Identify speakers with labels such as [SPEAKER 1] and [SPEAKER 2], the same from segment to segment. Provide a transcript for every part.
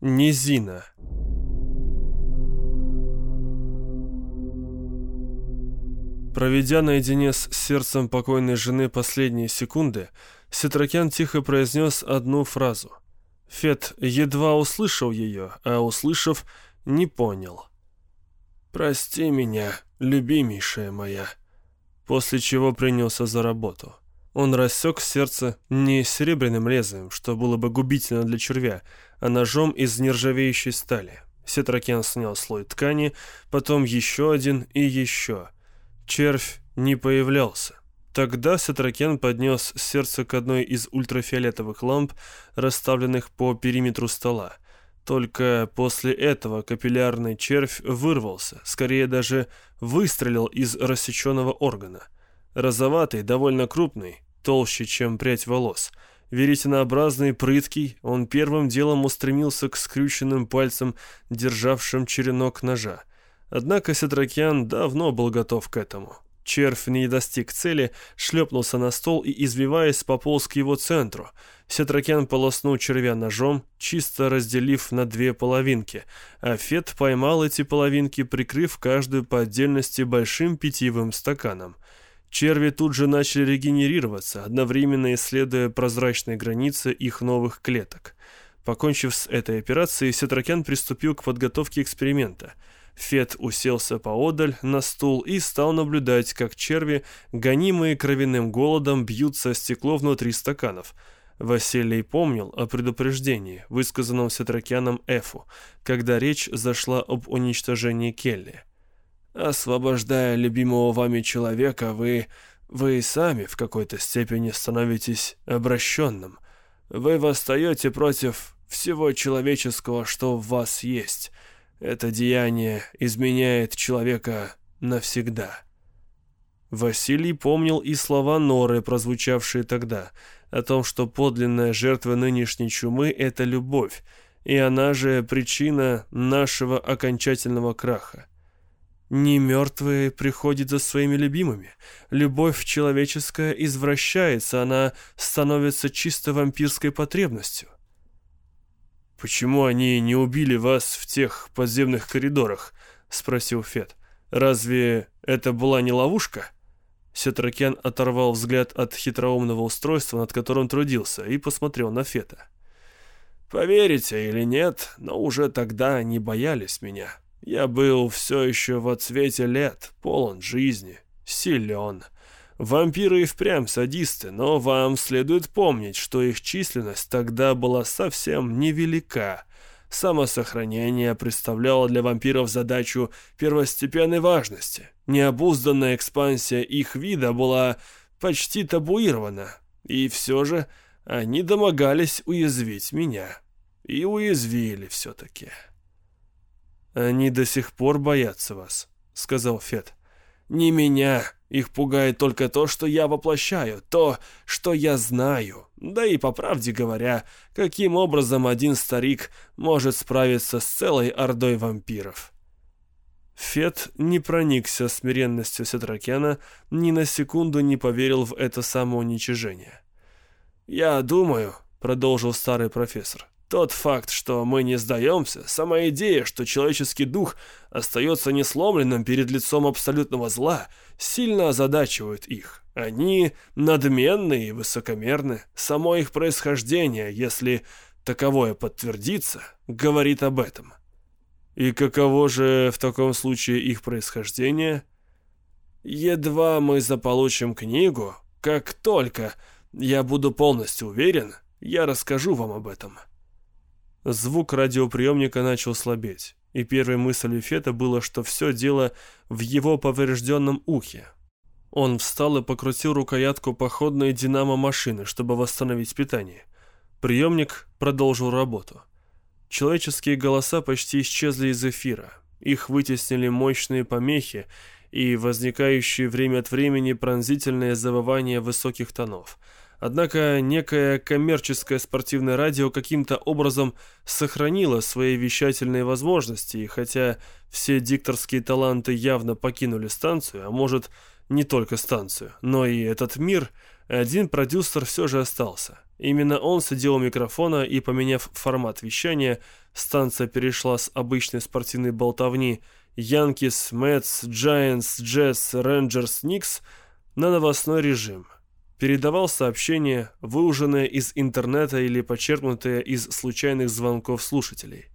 [SPEAKER 1] Низина. Проведя наедине с сердцем покойной жены последние секунды, Сетракян тихо произнес одну фразу. Фет едва услышал ее, а услышав, не понял. «Прости меня, любимейшая моя», после чего принялся за работу. Он рассек сердце не серебряным лезвием, что было бы губительно для червя, а ножом из нержавеющей стали. Сетракен снял слой ткани, потом еще один и еще. Червь не появлялся. Тогда Сетракен поднес сердце к одной из ультрафиолетовых ламп, расставленных по периметру стола. Только после этого капиллярный червь вырвался, скорее даже выстрелил из рассеченного органа. Розоватый, довольно крупный, толще, чем прядь волос. Веретенообразный, прыткий, он первым делом устремился к скрюченным пальцам, державшим черенок ножа. Однако Сетракян давно был готов к этому. Червь не достиг цели, шлепнулся на стол и, извиваясь, пополз к его центру. Сетракян полоснул червя ножом, чисто разделив на две половинки, а Фет поймал эти половинки, прикрыв каждую по отдельности большим питьевым стаканом. Черви тут же начали регенерироваться, одновременно исследуя прозрачные границы их новых клеток. Покончив с этой операцией, Сетракян приступил к подготовке эксперимента. Фет уселся поодаль на стул и стал наблюдать, как черви, гонимые кровяным голодом, бьются о стекло внутри стаканов. Василий помнил о предупреждении, высказанном Сетракяном Эфу, когда речь зашла об уничтожении Келли. Освобождая любимого вами человека, вы... вы сами в какой-то степени становитесь обращенным. Вы восстаете против всего человеческого, что в вас есть. Это деяние изменяет человека навсегда». Василий помнил и слова Норы, прозвучавшие тогда, о том, что подлинная жертва нынешней чумы — это любовь, и она же причина нашего окончательного краха. Не мертвые приходят за своими любимыми. Любовь человеческая извращается, она становится чисто вампирской потребностью. «Почему они не убили вас в тех подземных коридорах?» — спросил Фет. «Разве это была не ловушка?» Сетракен оторвал взгляд от хитроумного устройства, над которым трудился, и посмотрел на Фета. «Поверите или нет, но уже тогда они боялись меня. Я был все еще в отцвете лет, полон жизни, силен. Вампиры и впрямь садисты, но вам следует помнить, что их численность тогда была совсем невелика. Самосохранение представляло для вампиров задачу первостепенной важности. Необузданная экспансия их вида была почти табуирована, и все же они домогались уязвить меня. И уязвили все-таки. «Они до сих пор боятся вас», — сказал Фет. «Не меня. Их пугает только то, что я воплощаю, то, что я знаю. Да и, по правде говоря, каким образом один старик может справиться с целой ордой вампиров?» Фет не проникся смиренностью Сетракена, ни на секунду не поверил в это самоуничижение. «Я думаю», — продолжил старый профессор, тот факт, что мы не сдаемся, сама идея, что человеческий дух остается несломленным перед лицом абсолютного зла, сильно озадачивают их. Они надменны и высокомерны. Само их происхождение, если таковое подтвердится, говорит об этом. И каково же в таком случае их происхождение? Едва мы заполучим книгу, как только я буду полностью уверен, я расскажу вам об этом. Звук радиоприемника начал слабеть, и первой мыслью Фета было, что все дело в его поврежденном ухе. Он встал и покрутил рукоятку походной динамо-машины, чтобы восстановить питание. Приемник продолжил работу. Человеческие голоса почти исчезли из эфира. Их вытеснили мощные помехи и возникающие время от времени пронзительные завывания высоких тонов – Однако некое коммерческое спортивное радио каким-то образом сохранило свои вещательные возможности, и хотя все дикторские таланты явно покинули станцию, а может не только станцию, но и этот мир, один продюсер все же остался. Именно он сидел у микрофона и, поменяв формат вещания, станция перешла с обычной спортивной болтовни «Янкис», «Мэтс», «Джайанс», «Джетс», «Рейнджерс», «Никс» на новостной режим. Передавал сообщения, выуженные из интернета или почерпнутые из случайных звонков слушателей.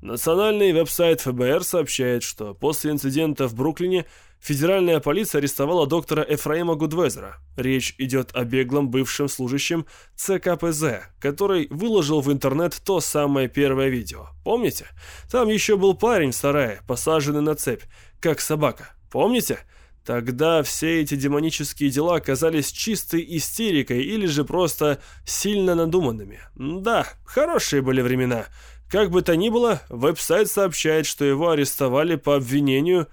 [SPEAKER 1] Национальный веб-сайт ФБР сообщает, что после инцидента в Бруклине федеральная полиция арестовала доктора Эфраима Гудвезера. Речь идет о беглом бывшем служащем ЦКПЗ, который выложил в интернет то самое первое видео. Помните? Там еще был парень в сарае, посаженный на цепь, как собака. Помните? Тогда все эти демонические дела оказались чистой истерикой или же просто сильно надуманными. Да, хорошие были времена. Как бы то ни было, веб-сайт сообщает, что его арестовали по обвинению...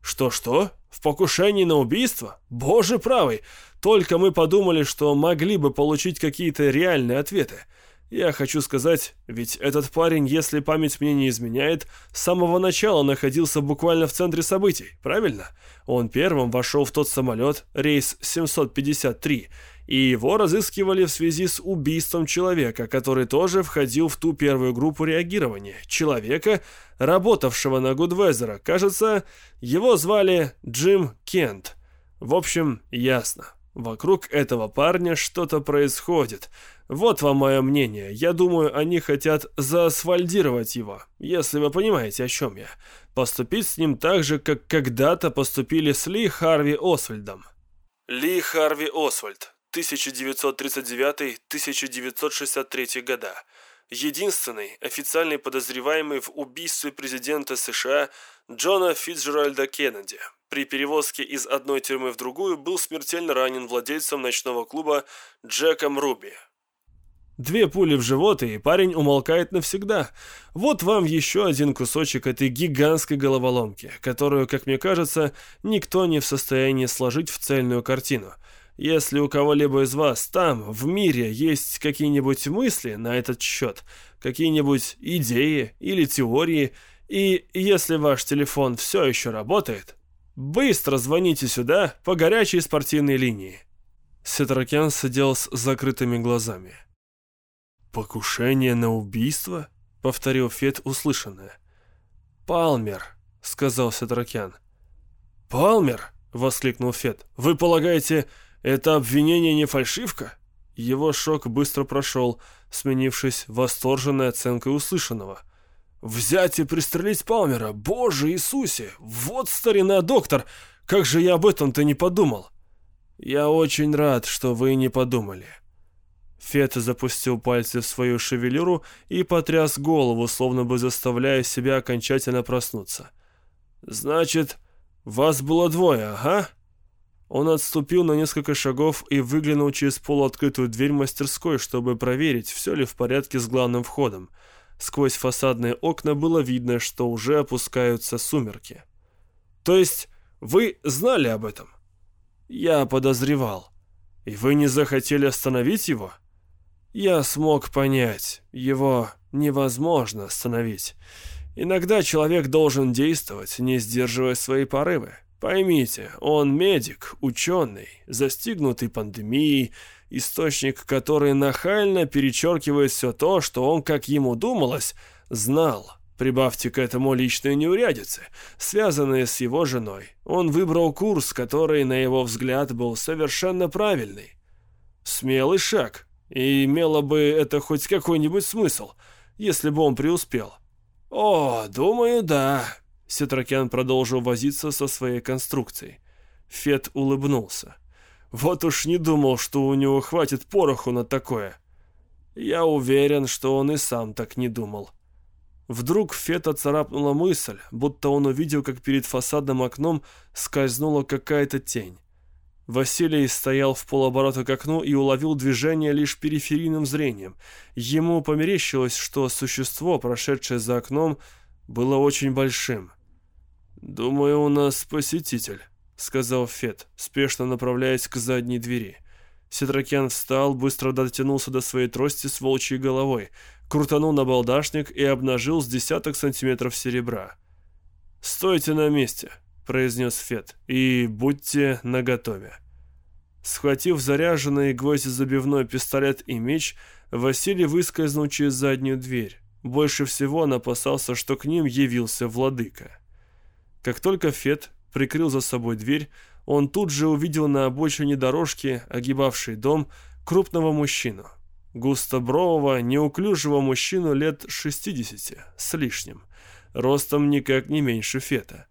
[SPEAKER 1] Что-что? В покушении на убийство? Боже правый! Только мы подумали, что могли бы получить какие-то реальные ответы. Я хочу сказать, ведь этот парень, если память мне не изменяет, с самого начала находился буквально в центре событий, правильно? Он первым вошел в тот самолет, рейс 753, и его разыскивали в связи с убийством человека, который тоже входил в ту первую группу реагирования. Человека, работавшего на Гудвезера. Кажется, его звали Джим Кент. В общем, ясно. Вокруг этого парня что-то происходит. Вот вам мое мнение. Я думаю, они хотят заасфальдировать его, если вы понимаете, о чем я. Поступить с ним так же, как когда-то поступили с Ли Харви Освальдом. Ли Харви Освальд, 1939-1963 года. Единственный официальный подозреваемый в убийстве президента США Джона Фитджеральда Кеннеди – при перевозке из одной тюрьмы в другую был смертельно ранен владельцем ночного клуба Джеком Руби. Две пули в живот, и парень умолкает навсегда. Вот вам еще один кусочек этой гигантской головоломки, которую, как мне кажется, никто не в состоянии сложить в цельную картину. Если у кого-либо из вас там, в мире, есть какие-нибудь мысли на этот счет, какие-нибудь идеи или теории, и если ваш телефон все еще работает, Быстро звоните сюда по горячей спортивной линии. Сетракян сидел с закрытыми глазами. «Покушение на убийство?» — повторил Фет услышанное. «Палмер», — сказал Сетракян. «Палмер?» — воскликнул Фет. «Вы полагаете, это обвинение не фальшивка?» Его шок быстро прошел, сменившись восторженной оценкой услышанного. Взять и пристрелить Палмера, боже Иисусе! Вот старина доктор! Как же я об этом-то не подумал!» «Я очень рад, что вы не подумали». Фет запустил пальцы в свою шевелюру и потряс голову, словно бы заставляя себя окончательно проснуться. «Значит, вас было двое, ага?» Он отступил на несколько шагов и выглянул через полуоткрытую дверь мастерской, чтобы проверить, все ли в порядке с главным входом. Сквозь фасадные окна было видно, что уже опускаются сумерки. «То есть вы знали об этом?» «Я подозревал. И вы не захотели остановить его?» «Я смог понять. Его невозможно остановить. Иногда человек должен действовать, не сдерживая свои порывы. Поймите, он медик, ученый, застигнутый пандемией, источник, который нахально перечеркивает все то, что он, как ему думалось, знал. Прибавьте к этому личные неурядицы, связанные с его женой. Он выбрал курс, который, на его взгляд, был совершенно правильный. Смелый шаг, и имело бы это хоть какой-нибудь смысл, если бы он преуспел. «О, думаю, да», — Сетракян продолжил возиться со своей конструкцией. Фет улыбнулся. Вот уж не думал, что у него хватит пороху на такое. Я уверен, что он и сам так не думал. Вдруг Фета царапнула мысль, будто он увидел, как перед фасадным окном скользнула какая-то тень. Василий стоял в полоборота к окну и уловил движение лишь периферийным зрением. Ему померещилось, что существо, прошедшее за окном, было очень большим. «Думаю, у нас посетитель», сказал Фет, спешно направляясь к задней двери. Сетракян встал, быстро дотянулся до своей трости с волчьей головой, крутанул на балдашник и обнажил с десяток сантиметров серебра. «Стойте на месте», — произнес Фет, — «и будьте наготове». Схватив заряженный гвоздезабивной пистолет и меч, Василий выскользнул через заднюю дверь. Больше всего он опасался, что к ним явился владыка. Как только Фет прикрыл за собой дверь, он тут же увидел на обочине дорожки, огибавшей дом, крупного мужчину. Густобрового, неуклюжего мужчину лет 60 с лишним, ростом никак не меньше Фета.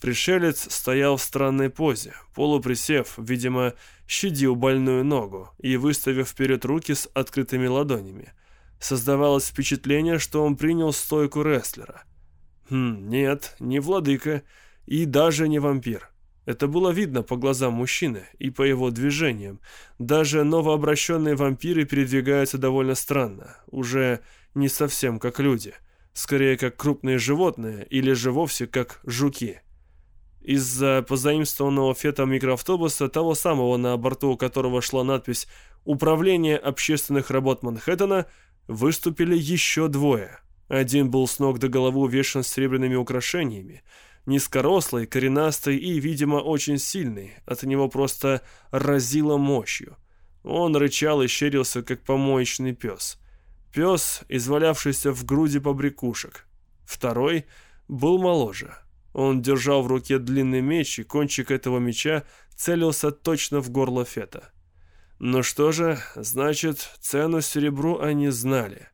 [SPEAKER 1] Пришелец стоял в странной позе, полуприсев, видимо, щадил больную ногу и выставив вперед руки с открытыми ладонями. Создавалось впечатление, что он принял стойку рестлера. Хм, нет, не владыка и даже не вампир. Это было видно по глазам мужчины и по его движениям. Даже новообращенные вампиры передвигаются довольно странно, уже не совсем как люди, скорее как крупные животные или же вовсе как жуки. Из-за позаимствованного фета микроавтобуса, того самого, на борту которого шла надпись «Управление общественных работ Манхэттена», выступили еще двое. Один был с ног до головы увешан серебряными украшениями, Низкорослый, коренастый и, видимо, очень сильный. От него просто разило мощью. Он рычал и щерился, как помоечный пес. Пес, извалявшийся в груди побрякушек. Второй был моложе. Он держал в руке длинный меч, и кончик этого меча целился точно в горло Фета. Ну что же, значит, цену серебру они знали.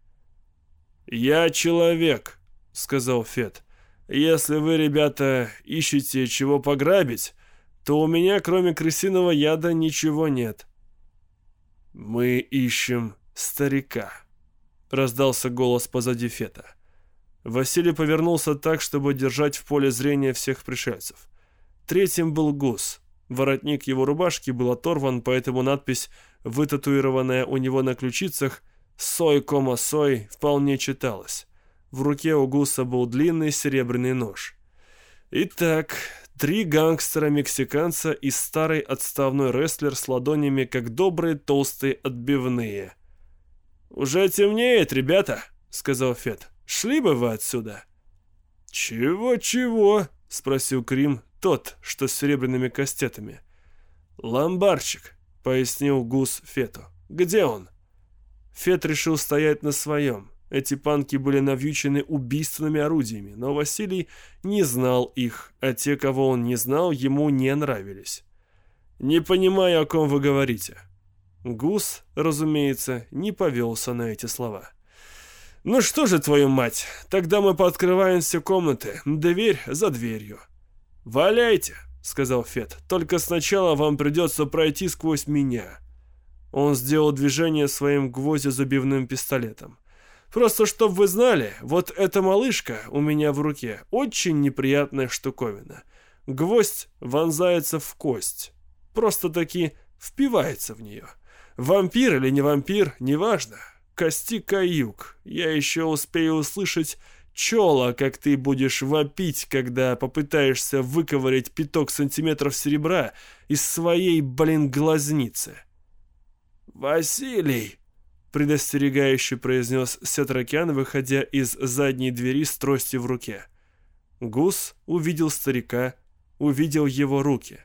[SPEAKER 1] «Я человек», — сказал Фет. Если вы, ребята, ищете чего пограбить, то у меня, кроме крысиного яда, ничего нет. Мы ищем старика, раздался голос позади Фета. Василий повернулся так, чтобы держать в поле зрения всех пришельцев. Третьим был гус. Воротник его рубашки был оторван, поэтому надпись, вытатуированная у него на ключицах «Сой, кома, сой» вполне читалась. В руке у Гуса был длинный серебряный нож. Итак, три гангстера-мексиканца и старый отставной рестлер с ладонями, как добрые толстые отбивные. «Уже темнеет, ребята», — сказал Фет. «Шли бы вы отсюда». «Чего-чего?» — спросил Крим, тот, что с серебряными кастетами. «Ломбарчик», — пояснил Гус Фету. «Где он?» Фет решил стоять на своем. Эти панки были навьючены убийственными орудиями, но Василий не знал их, а те, кого он не знал, ему не нравились. «Не понимаю, о ком вы говорите». Гус, разумеется, не повелся на эти слова. «Ну что же, твою мать, тогда мы пооткрываем все комнаты, дверь за дверью». «Валяйте», — сказал Фет, — «только сначала вам придется пройти сквозь меня». Он сделал движение своим гвоздезабивным пистолетом. Просто чтоб вы знали, вот эта малышка у меня в руке очень неприятная штуковина. Гвоздь вонзается в кость. Просто-таки впивается в нее. Вампир или не вампир, неважно. Кости каюк. Я еще успею услышать чела, как ты будешь вопить, когда попытаешься выковырять пяток сантиметров серебра из своей, блин, глазницы. «Василий!» Предостерегающе произнес Сетракян, выходя из задней двери с тростью в руке. Гус увидел старика, увидел его руки.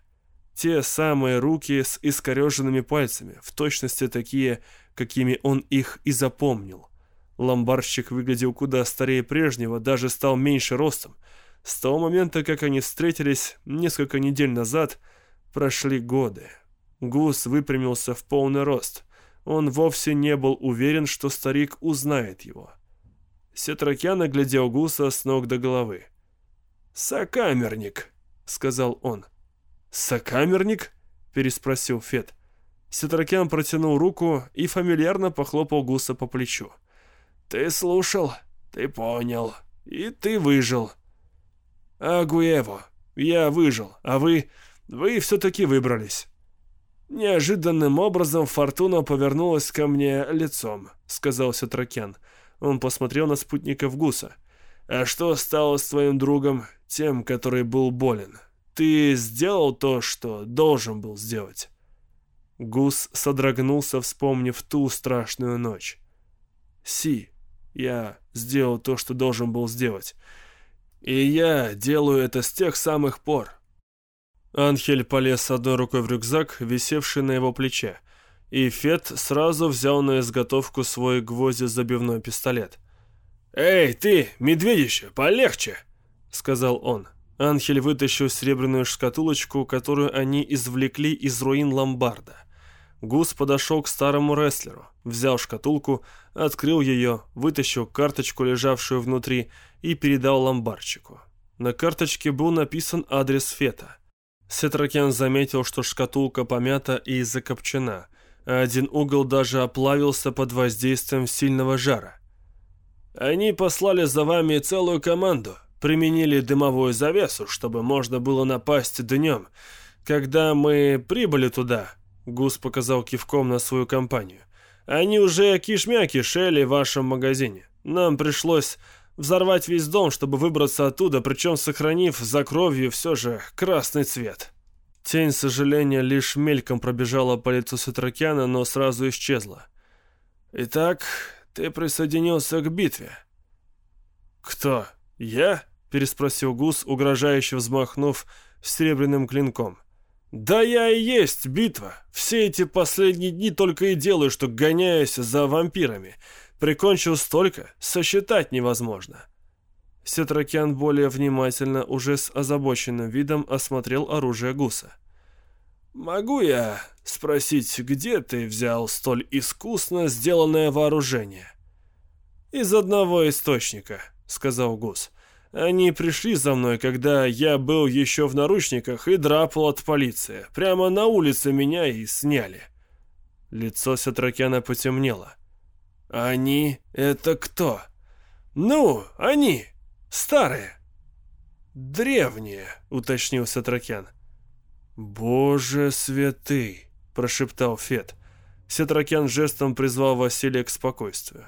[SPEAKER 1] Те самые руки с искореженными пальцами, в точности такие, какими он их и запомнил. Ломбарщик выглядел куда старее прежнего, даже стал меньше ростом. С того момента, как они встретились несколько недель назад, прошли годы. Гус выпрямился в полный рост. Он вовсе не был уверен, что старик узнает его. Сетракян оглядел гуса с ног до головы. «Сокамерник», — сказал он. «Сокамерник?» — переспросил Фет. Сетракян протянул руку и фамильярно похлопал гуса по плечу. «Ты слушал, ты понял, и ты выжил». «Агуево, я выжил, а вы... вы все-таки выбрались». «Неожиданным образом Фортуна повернулась ко мне лицом», — сказал Сетракен. Он посмотрел на спутников Гуса. «А что стало с твоим другом, тем, который был болен? Ты сделал то, что должен был сделать?» Гус содрогнулся, вспомнив ту страшную ночь. «Си, я сделал то, что должен был сделать. И я делаю это с тех самых пор. Анхель полез одной рукой в рюкзак, висевший на его плече, и Фет сразу взял на изготовку свой гвоздезабивной пистолет. «Эй, ты, медведище, полегче!» — сказал он. Анхель вытащил серебряную шкатулочку, которую они извлекли из руин ломбарда. Гус подошел к старому рестлеру, взял шкатулку, открыл ее, вытащил карточку, лежавшую внутри, и передал ломбарчику. На карточке был написан адрес Фета. Сетракен заметил, что шкатулка помята и закопчена, а один угол даже оплавился под воздействием сильного жара. «Они послали за вами целую команду», применили дымовую завесу, чтобы можно было напасть днем. Когда мы прибыли туда, Гус показал кивком на свою компанию, они уже кишмя кишели в вашем магазине. Нам пришлось взорвать весь дом, чтобы выбраться оттуда, причем сохранив за кровью все же красный цвет. Тень сожаления лишь мельком пробежала по лицу Сатракяна, но сразу исчезла. «Итак, ты присоединился к битве». «Кто?» «Я?» — переспросил Гус, угрожающе взмахнув серебряным клинком. «Да я и есть битва. Все эти последние дни только и делаю, что гоняюсь за вампирами. Прикончил столько, сосчитать невозможно». Сетракян более внимательно, уже с озабоченным видом осмотрел оружие Гуса. «Могу я спросить, где ты взял столь искусно сделанное вооружение?» «Из одного источника», — сказал Гус. «Они пришли за мной, когда я был еще в наручниках и драпал от полиции. Прямо на улице меня и сняли». Лицо Сатракяна потемнело. «Они — это кто?» «Ну, они! Старые!» «Древние», — уточнил Сатракян. «Боже святый!» — прошептал Фет. Сетракян жестом призвал Василия к спокойствию.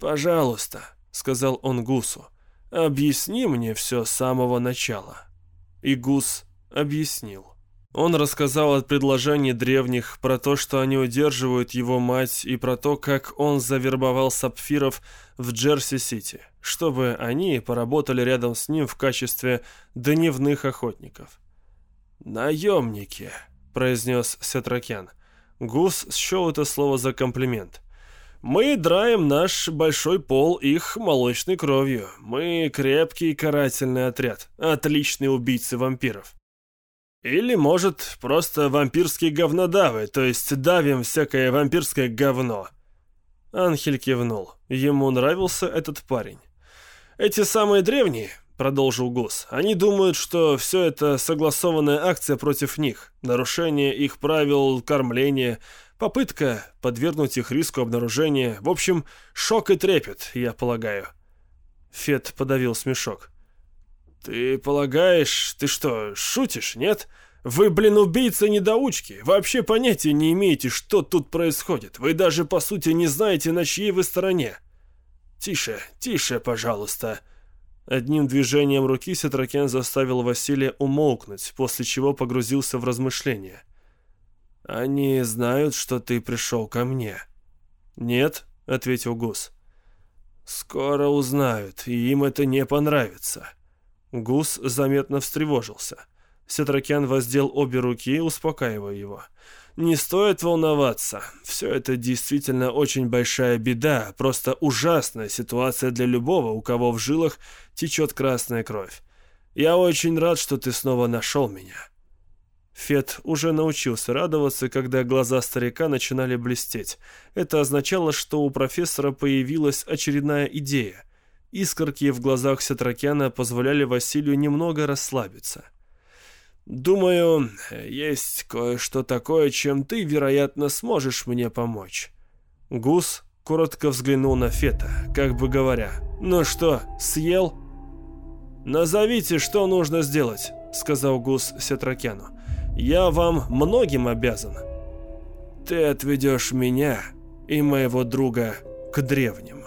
[SPEAKER 1] «Пожалуйста, сказал он Гусу. «Объясни мне все с самого начала». И Гус объяснил. Он рассказал о предложении древних, про то, что они удерживают его мать, и про то, как он завербовал сапфиров в Джерси-Сити, чтобы они поработали рядом с ним в качестве дневных охотников. «Наемники», — произнес Сетракян. Гус счел это слово за комплимент. Мы драем наш большой пол их молочной кровью. Мы крепкий карательный отряд, отличные убийцы вампиров. Или, может, просто вампирские говнодавы, то есть давим всякое вампирское говно. Анхель кивнул. Ему нравился этот парень. Эти самые древние, продолжил Гус, они думают, что все это согласованная акция против них, нарушение их правил кормления, Попытка подвергнуть их риску обнаружения. В общем, шок и трепет, я полагаю. Фет подавил смешок. «Ты полагаешь, ты что, шутишь, нет? Вы, блин, убийцы-недоучки. Вообще понятия не имеете, что тут происходит. Вы даже, по сути, не знаете, на чьей вы стороне. Тише, тише, пожалуйста». Одним движением руки Сетракен заставил Василия умолкнуть, после чего погрузился в размышления. «Они знают, что ты пришел ко мне?» «Нет», — ответил Гус. «Скоро узнают, и им это не понравится». Гус заметно встревожился. Сетракян воздел обе руки, успокаивая его. «Не стоит волноваться. Все это действительно очень большая беда, просто ужасная ситуация для любого, у кого в жилах течет красная кровь. Я очень рад, что ты снова нашел меня». Фет уже научился радоваться, когда глаза старика начинали блестеть. Это означало, что у профессора появилась очередная идея. Искорки в глазах Сетракяна позволяли Василию немного расслабиться. «Думаю, есть кое-что такое, чем ты, вероятно, сможешь мне помочь». Гус коротко взглянул на Фета, как бы говоря, «Ну что, съел?» «Назовите, что нужно сделать», — сказал Гус Сетракяну. Я вам многим обязан. Ты отведешь меня и моего друга к древним».